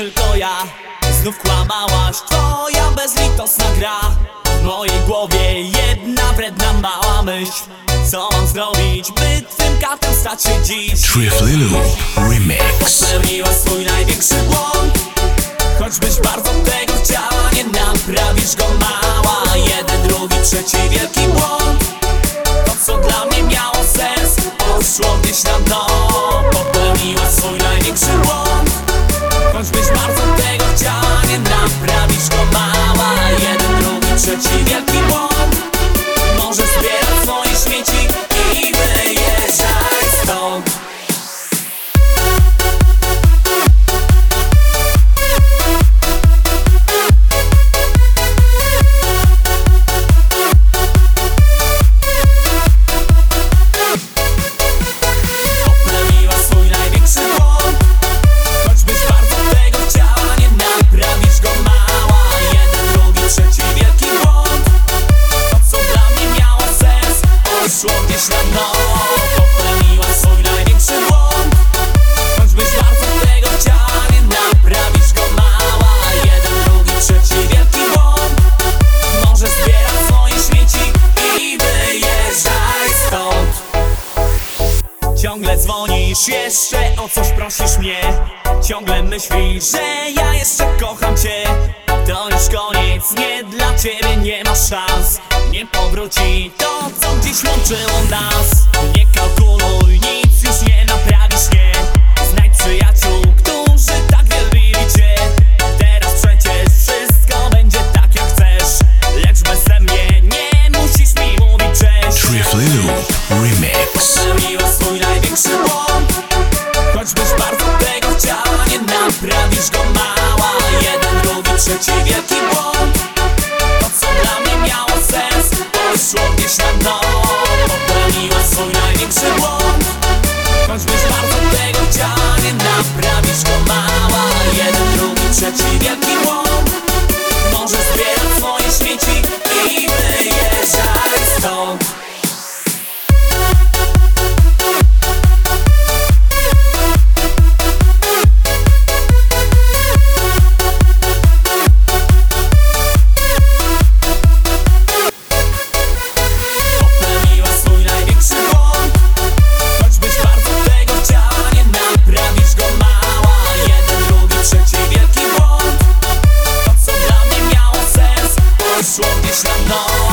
tylko ja. Znów kłamałaś, twoja bezlitosna gra. W mojej głowie jedna wredna mała myśl. Co mam zrobić, by twym katem stać się dziś? Triflilu Remix. Popełniłaś swój największy błąd. Choćbyś bardzo tego chciała, nie naprawisz go mała. Jeden, drugi, trzeci wielki błąd. To co dla mnie miało sens, poszło gdzieś na dno. Popełniłaś swój największy błąd Choćbyś bardzo tego chciała, nie naprawisz go mała Jeden, drugi, trzeci wielki błąd. Możesz zbierać swoje śmieci Ciągle dzwonisz, jeszcze o coś prosisz mnie. Ciągle myślisz, że ja jeszcze kocham cię. To już koniec, nie dla ciebie nie ma szans Nie powróci. To, co gdzieś łączyło nas. Nie kalkuluj, nic już nie naprawisz, nie. Znajdź przyjaciół, którzy tak wielbili cię. Teraz przecież wszystko będzie tak jak chcesz. Lecz beze mnie nie musisz mi mówić cześć. Triflilu Remix. Popełniła swój największy błąd. Choćbyś bardzo tego chciała Nie naprawisz go mała. Jeden, drugi, trzeci wielki Poszło gdzieś Islam now.